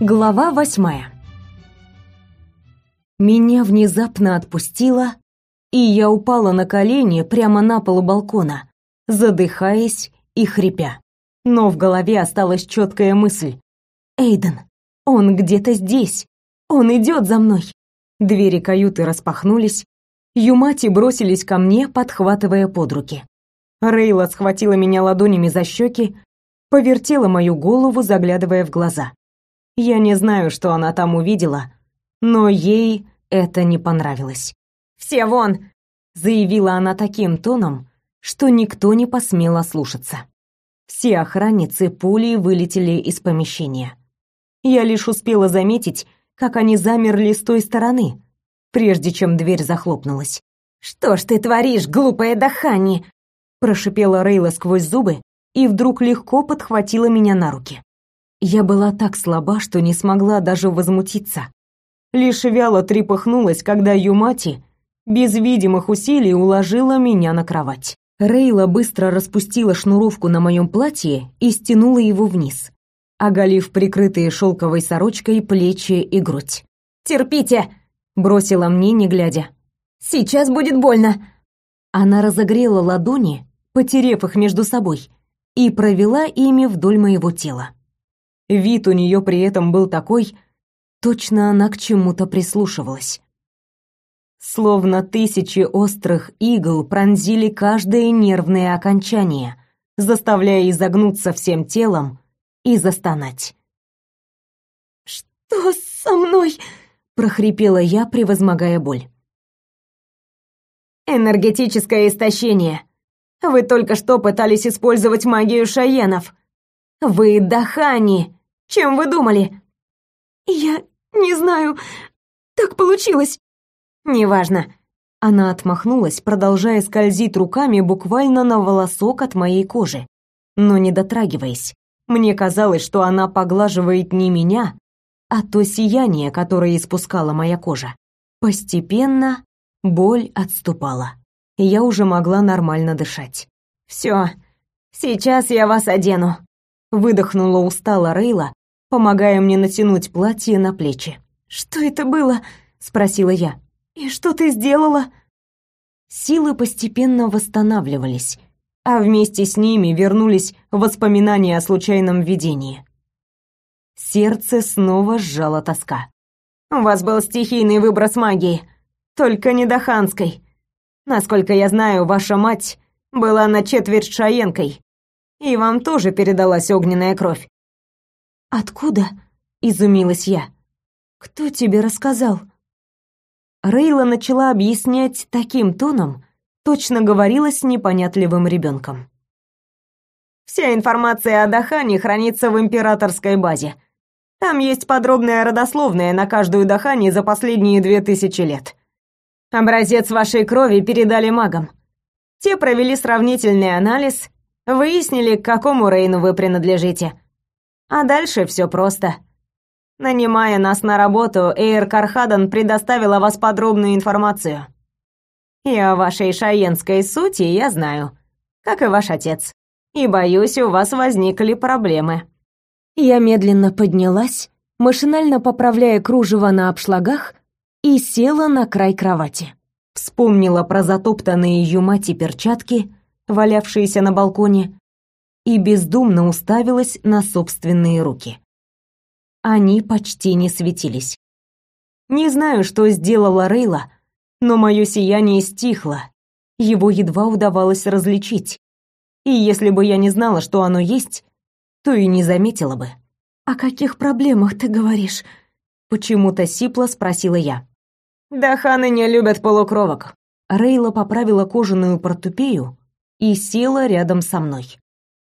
Глава восьмая. Меня внезапно отпустило, и я упала на колени прямо на полу балкона, задыхаясь и хрипя. Но в голове осталась четкая мысль. Эйден, он где-то здесь. Он идет за мной. Двери каюты распахнулись. Юмати бросились ко мне, подхватывая под руки. Рейла схватила меня ладонями за щеки, повертела мою голову, заглядывая в глаза. Я не знаю, что она там увидела, но ей это не понравилось. «Все вон!» — заявила она таким тоном, что никто не посмел ослушаться. Все охранницы пулей вылетели из помещения. Я лишь успела заметить, как они замерли с той стороны, прежде чем дверь захлопнулась. «Что ж ты творишь, глупая Дахани?» прошипела Рейла сквозь зубы и вдруг легко подхватила меня на руки. Я была так слаба, что не смогла даже возмутиться. Лишь вяло трепыхнулась, когда Юмати без видимых усилий уложила меня на кровать. Рейла быстро распустила шнуровку на моем платье и стянула его вниз, оголив прикрытые шелковой сорочкой плечи и грудь. «Терпите!» — бросила мне, не глядя. «Сейчас будет больно!» Она разогрела ладони, потерев их между собой, и провела ими вдоль моего тела. Вид у нее при этом был такой, точно она к чему-то прислушивалась. Словно тысячи острых игл пронзили каждое нервное окончание, заставляя изогнуться всем телом и застонать. «Что со мной?» — прохрипела я, превозмогая боль. «Энергетическое истощение. Вы только что пытались использовать магию шаенов. Вы Дахани!» Чем вы думали?» «Я не знаю. Так получилось». «Неважно». Она отмахнулась, продолжая скользить руками буквально на волосок от моей кожи, но не дотрагиваясь. Мне казалось, что она поглаживает не меня, а то сияние, которое испускала моя кожа. Постепенно боль отступала. Я уже могла нормально дышать. «Все, сейчас я вас одену», — выдохнула устало Рейла, помогая мне натянуть платье на плечи. «Что это было?» — спросила я. «И что ты сделала?» Силы постепенно восстанавливались, а вместе с ними вернулись воспоминания о случайном видении. Сердце снова сжала тоска. «У вас был стихийный выброс магии, только не Даханской. Насколько я знаю, ваша мать была на четверть шаенкой, и вам тоже передалась огненная кровь. «Откуда?» — изумилась я. «Кто тебе рассказал?» Рейла начала объяснять таким тоном, точно говорила с непонятливым ребенком. «Вся информация о Дахане хранится в императорской базе. Там есть подробная родословная на каждую Дахани за последние две тысячи лет. Образец вашей крови передали магам. Те провели сравнительный анализ, выяснили, к какому Рейну вы принадлежите» А дальше все просто. Нанимая нас на работу, Эйр Кархадан предоставила вас подробную информацию. И о вашей шаенской сути я знаю, как и ваш отец. И боюсь, у вас возникли проблемы. Я медленно поднялась, машинально поправляя кружево на обшлагах, и села на край кровати. Вспомнила про затоптанные юмати перчатки, валявшиеся на балконе, и бездумно уставилась на собственные руки. Они почти не светились. Не знаю, что сделала Рейла, но мое сияние стихло, его едва удавалось различить. И если бы я не знала, что оно есть, то и не заметила бы. «О каких проблемах ты говоришь?» Почему-то сипло спросила я. «Да ханы не любят полукровок». Рейла поправила кожаную портупею и села рядом со мной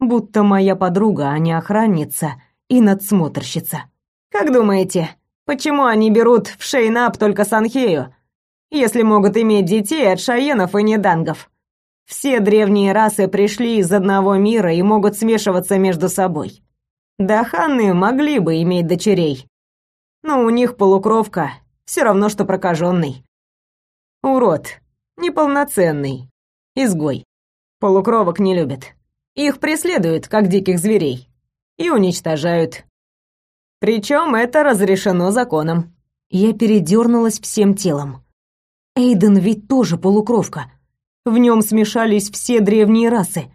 будто моя подруга, а не охранница и надсмотрщица. Как думаете, почему они берут в Шейнап только Санхею, если могут иметь детей от шаенов и недангов? Все древние расы пришли из одного мира и могут смешиваться между собой. Да ханны могли бы иметь дочерей, но у них полукровка все равно, что прокаженный. Урод, неполноценный, изгой. Полукровок не любят. Их преследуют, как диких зверей, и уничтожают. Причем это разрешено законом. Я передернулась всем телом. Эйден ведь тоже полукровка. В нем смешались все древние расы.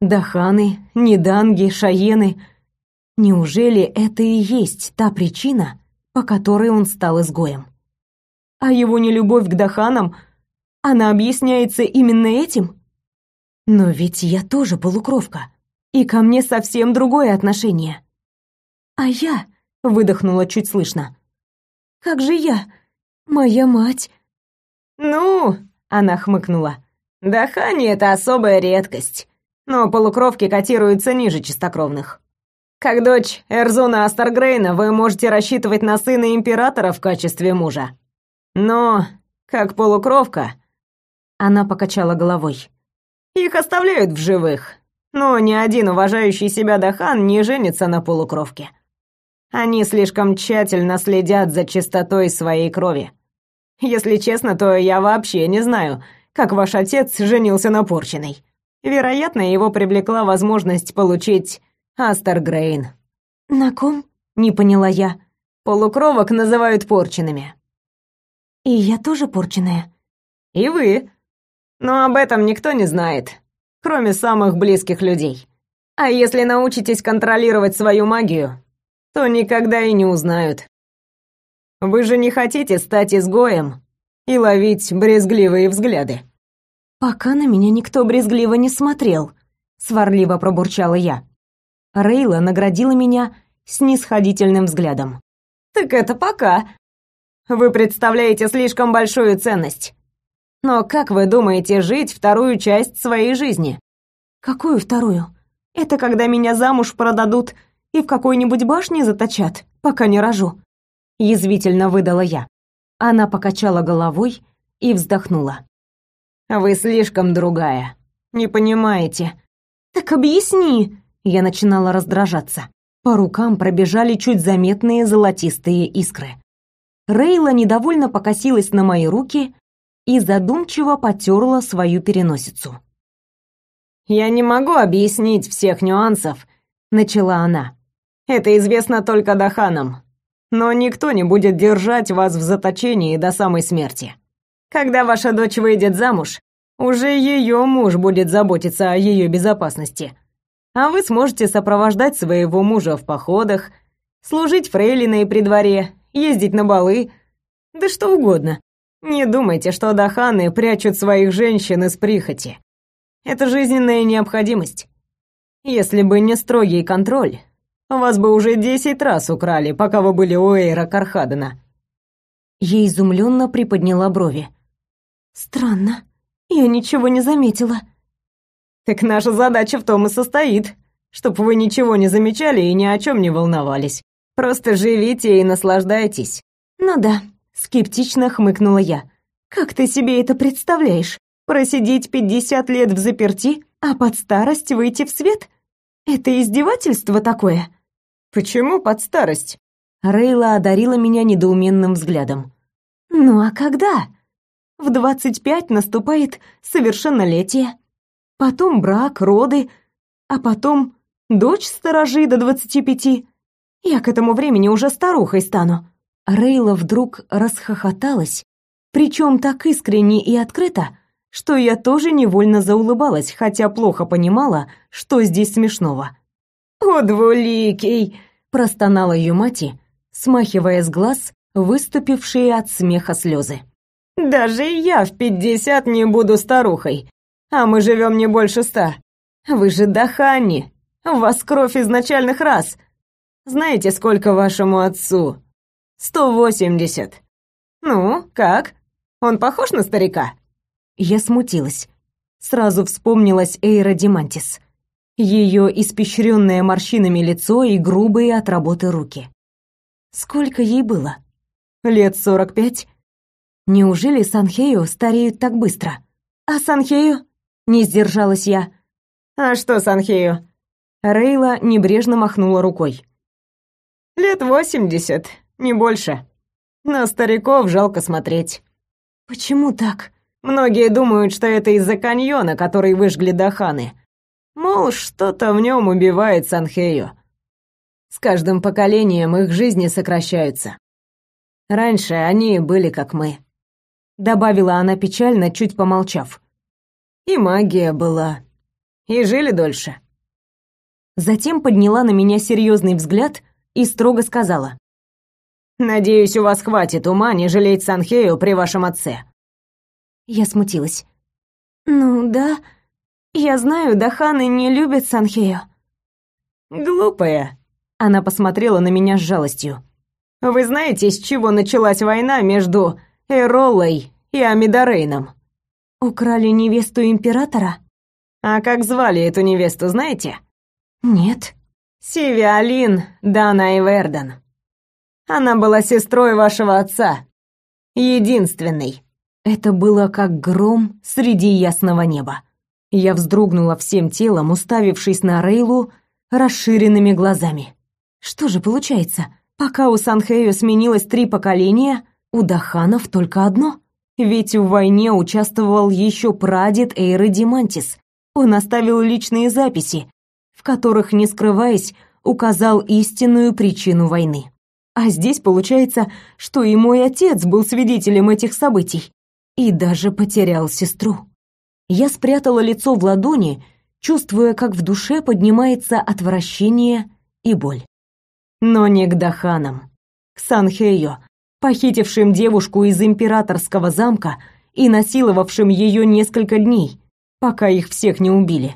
Даханы, Неданги, Шаены. Неужели это и есть та причина, по которой он стал изгоем? А его нелюбовь к Даханам, она объясняется именно этим? Но ведь я тоже полукровка, и ко мне совсем другое отношение. А я, выдохнула чуть слышно. Как же я? Моя мать. Ну, она хмыкнула. Дахани это особая редкость. Но полукровки котируются ниже чистокровных. Как дочь Эрзуна Астаргрейна вы можете рассчитывать на сына императора в качестве мужа. Но как полукровка, она покачала головой. Их оставляют в живых. Но ни один уважающий себя Дахан не женится на полукровке. Они слишком тщательно следят за чистотой своей крови. Если честно, то я вообще не знаю, как ваш отец женился на порченой. Вероятно, его привлекла возможность получить Астергрейн. На ком? Не поняла я. Полукровок называют порчеными. И я тоже порченая. И вы. Но об этом никто не знает, кроме самых близких людей. А если научитесь контролировать свою магию, то никогда и не узнают. Вы же не хотите стать изгоем и ловить брезгливые взгляды. Пока на меня никто брезгливо не смотрел, сварливо пробурчала я. Рейла наградила меня снисходительным взглядом. Так это пока. Вы представляете слишком большую ценность. Но как вы думаете жить вторую часть своей жизни? Какую вторую? Это когда меня замуж продадут и в какой-нибудь башне заточат, пока не рожу. Язвительно выдала я. Она покачала головой и вздохнула. Вы слишком другая. Не понимаете. Так объясни. Я начинала раздражаться. По рукам пробежали чуть заметные золотистые искры. Рейла недовольно покосилась на мои руки и задумчиво потерла свою переносицу. «Я не могу объяснить всех нюансов», — начала она. Это известно только Даханам. Но никто не будет держать вас в заточении до самой смерти. Когда ваша дочь выйдет замуж, уже ее муж будет заботиться о ее безопасности. А вы сможете сопровождать своего мужа в походах, служить фрейлиной при дворе, ездить на балы, да что угодно. Не думайте, что даханы прячут своих женщин из прихоти. Это жизненная необходимость. Если бы не строгий контроль, вас бы уже десять раз украли, пока вы были у Эйра Кархадена». Я изумленно приподняла брови. «Странно. Я ничего не заметила». «Так наша задача в том и состоит, чтобы вы ничего не замечали и ни о чем не волновались. Просто живите и наслаждайтесь». «Ну да», — скептично хмыкнула я. «Как ты себе это представляешь? Просидеть пятьдесят лет в заперти, а под старость выйти в свет? Это издевательство такое?» «Почему под старость?» Рейла одарила меня недоуменным взглядом. «Ну а когда?» «В двадцать пять наступает совершеннолетие, потом брак, роды, а потом дочь сторожи до двадцати пяти. Я к этому времени уже старухой стану». Рейла вдруг расхохоталась, причем так искренне и открыто, что я тоже невольно заулыбалась, хотя плохо понимала, что здесь смешного. «О, двуликий!» — простонала ее мать, смахивая с глаз выступившие от смеха слезы. «Даже я в пятьдесят не буду старухой, а мы живем не больше ста. Вы же Дахани, у вас кровь изначальных рас. Знаете, сколько вашему отцу? Сто восемьдесят. Ну, как? Он похож на старика?» Я смутилась. Сразу вспомнилась Эйра Димантис ее испещренное морщинами лицо и грубые от работы руки. Сколько ей было? Лет сорок пять? Неужели Санхею стареют так быстро? А Санхею? Не сдержалась я. А что Санхею? Рейла небрежно махнула рукой. Лет восемьдесят, не больше. На стариков жалко смотреть. Почему так? Многие думают, что это из-за каньона, который выжгли Даханы. Мол, что-то в нем убивает Санхею. С каждым поколением их жизни сокращаются. Раньше они были как мы. Добавила она печально, чуть помолчав. И магия была. И жили дольше. Затем подняла на меня серьезный взгляд и строго сказала. «Надеюсь, у вас хватит ума не жалеть Санхею при вашем отце». Я смутилась. «Ну да, я знаю, Даханы не любят Санхею». «Глупая», она посмотрела на меня с жалостью. Вы знаете, с чего началась война между Эролой и Амидарейном? Украли невесту императора? А как звали эту невесту, знаете? Нет. Севиалин Дана Иверден. Она была сестрой вашего отца. Единственной. Это было как гром среди ясного неба. Я вздрогнула всем телом, уставившись на Рейлу расширенными глазами. Что же получается? Пока у Санхею сменилось три поколения, у Даханов только одно. Ведь в войне участвовал еще прадед Эйры Димантис. Он оставил личные записи, в которых, не скрываясь, указал истинную причину войны. А здесь получается, что и мой отец был свидетелем этих событий и даже потерял сестру. Я спрятала лицо в ладони, чувствуя, как в душе поднимается отвращение и боль но не к Даханам, к Санхею, похитившим девушку из императорского замка и насиловавшим ее несколько дней, пока их всех не убили.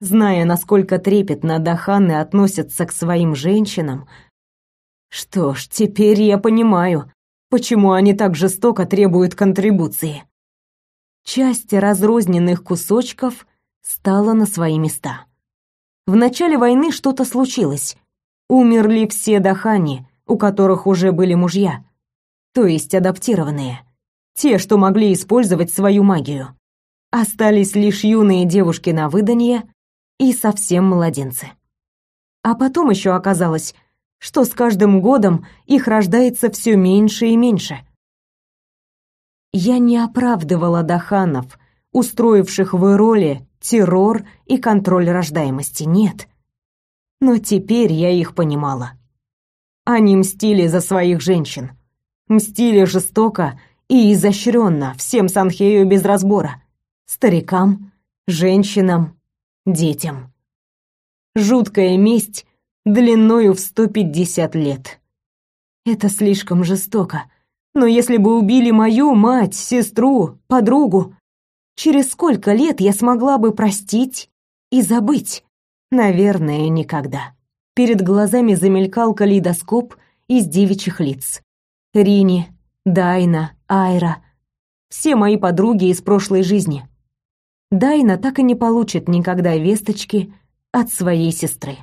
Зная, насколько трепетно Даханы относятся к своим женщинам, что ж, теперь я понимаю, почему они так жестоко требуют контрибуции. Часть разрозненных кусочков стала на свои места. В начале войны что-то случилось, Умерли все дахани, у которых уже были мужья, то есть адаптированные, те, что могли использовать свою магию. Остались лишь юные девушки на выданье и совсем младенцы. А потом еще оказалось, что с каждым годом их рождается все меньше и меньше. Я не оправдывала даханов, устроивших в Ироле террор и контроль рождаемости, нет но теперь я их понимала. Они мстили за своих женщин. Мстили жестоко и изощренно всем Санхею без разбора. Старикам, женщинам, детям. Жуткая месть длиною в 150 лет. Это слишком жестоко. Но если бы убили мою мать, сестру, подругу, через сколько лет я смогла бы простить и забыть? Наверное, никогда. Перед глазами замелькал калейдоскоп из девичьих лиц. Рини, Дайна, Айра. Все мои подруги из прошлой жизни. Дайна так и не получит никогда весточки от своей сестры.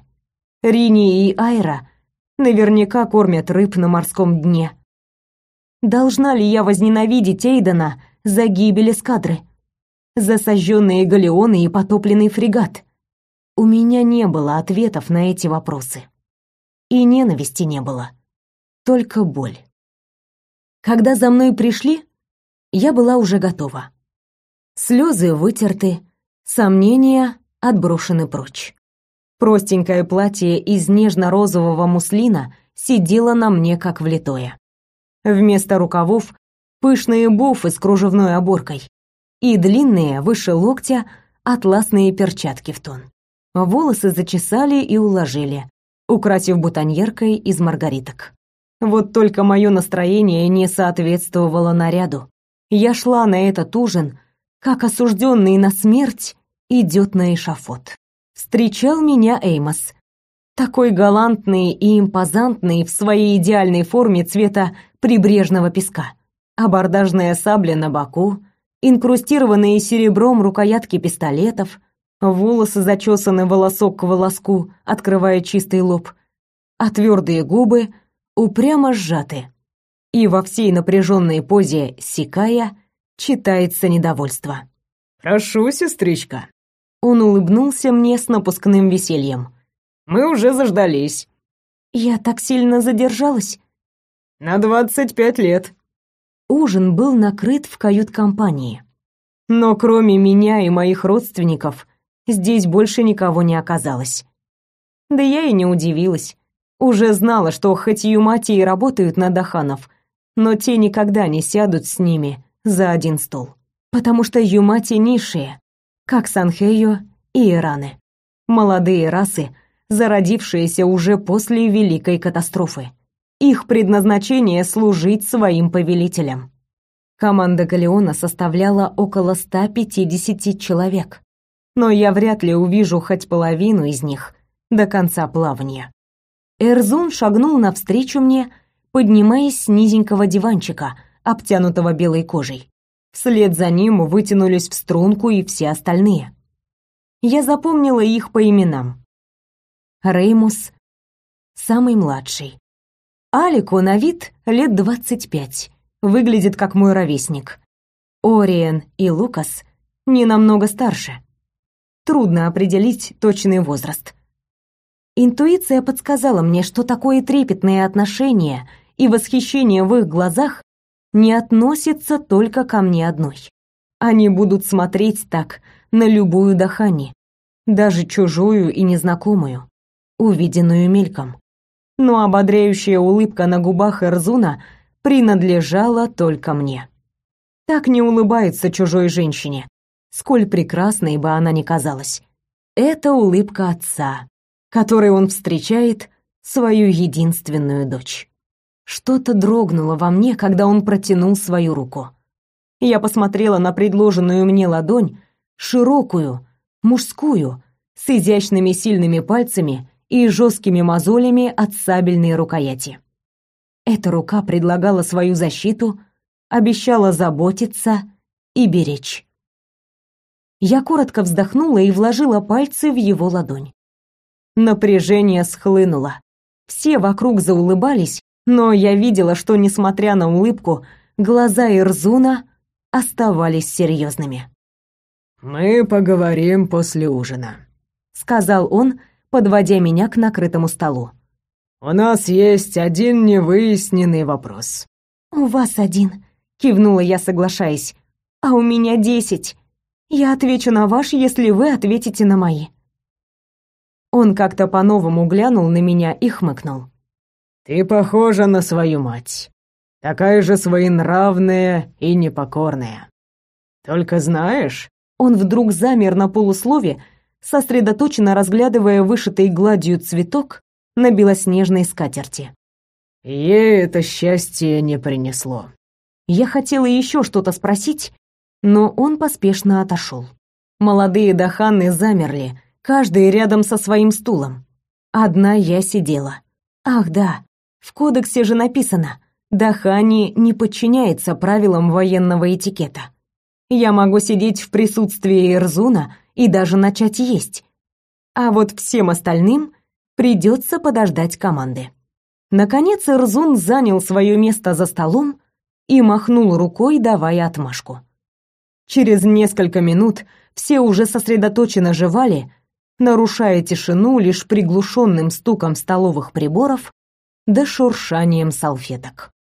Рини и Айра наверняка кормят рыб на морском дне. Должна ли я возненавидеть Эйдена за гибель эскадры? За сожженные галеоны и потопленный фрегат? У меня не было ответов на эти вопросы. И ненависти не было. Только боль. Когда за мной пришли, я была уже готова. Слезы вытерты, сомнения отброшены прочь. Простенькое платье из нежно-розового муслина сидело на мне как влитое. Вместо рукавов пышные буфы с кружевной оборкой и длинные, выше локтя, атласные перчатки в тон. Волосы зачесали и уложили, украсив бутоньеркой из маргариток. Вот только мое настроение не соответствовало наряду. Я шла на этот ужин, как осужденный на смерть идет на эшафот. Встречал меня Эймос. Такой галантный и импозантный в своей идеальной форме цвета прибрежного песка. Абордажная сабля на боку, инкрустированные серебром рукоятки пистолетов, волосы зачесаны волосок к волоску, открывая чистый лоб, а твердые губы упрямо сжаты. И во всей напряженной позе сикая читается недовольство. «Прошу, сестричка». Он улыбнулся мне с напускным весельем. «Мы уже заждались». «Я так сильно задержалась?» «На двадцать пять лет». Ужин был накрыт в кают-компании. Но кроме меня и моих родственников, здесь больше никого не оказалось. Да я и не удивилась. Уже знала, что хоть Юмати и работают на Даханов, но те никогда не сядут с ними за один стол. Потому что Юмати низшие, как Санхею и Ираны. Молодые расы, зародившиеся уже после Великой катастрофы. Их предназначение — служить своим повелителям. Команда Галеона составляла около 150 человек, но я вряд ли увижу хоть половину из них до конца плавания. Эрзун шагнул навстречу мне, поднимаясь с низенького диванчика, обтянутого белой кожей. Вслед за ним вытянулись в струнку и все остальные. Я запомнила их по именам. Реймус — самый младший. Алику на вид лет двадцать пять, выглядит как мой ровесник. Ориен и Лукас не намного старше. Трудно определить точный возраст. Интуиция подсказала мне, что такое трепетное отношение и восхищение в их глазах не относится только ко мне одной. Они будут смотреть так на любую Дахани, даже чужую и незнакомую, увиденную мельком но ободряющая улыбка на губах Эрзуна принадлежала только мне. Так не улыбается чужой женщине, сколь прекрасной бы она ни казалась. Это улыбка отца, которой он встречает свою единственную дочь. Что-то дрогнуло во мне, когда он протянул свою руку. Я посмотрела на предложенную мне ладонь, широкую, мужскую, с изящными сильными пальцами и жесткими мозолями от сабельной рукояти. Эта рука предлагала свою защиту, обещала заботиться и беречь. Я коротко вздохнула и вложила пальцы в его ладонь. Напряжение схлынуло. Все вокруг заулыбались, но я видела, что, несмотря на улыбку, глаза Ирзуна оставались серьезными. «Мы поговорим после ужина», — сказал он, — подводя меня к накрытому столу. «У нас есть один невыясненный вопрос». «У вас один», — кивнула я, соглашаясь. «А у меня десять. Я отвечу на ваш, если вы ответите на мои». Он как-то по-новому глянул на меня и хмыкнул. «Ты похожа на свою мать. Такая же своенравная и непокорная. Только знаешь...» Он вдруг замер на полуслове, сосредоточенно разглядывая вышитый гладью цветок на белоснежной скатерти. Ей это счастье не принесло. Я хотела еще что-то спросить, но он поспешно отошел. Молодые даханы замерли, каждый рядом со своим стулом. Одна я сидела. Ах да, в кодексе же написано, Дахани не подчиняется правилам военного этикета. Я могу сидеть в присутствии Эрзуна и даже начать есть. А вот всем остальным придется подождать команды. Наконец Эрзун занял свое место за столом и махнул рукой, давая отмашку. Через несколько минут все уже сосредоточенно жевали, нарушая тишину лишь приглушенным стуком столовых приборов да шуршанием салфеток.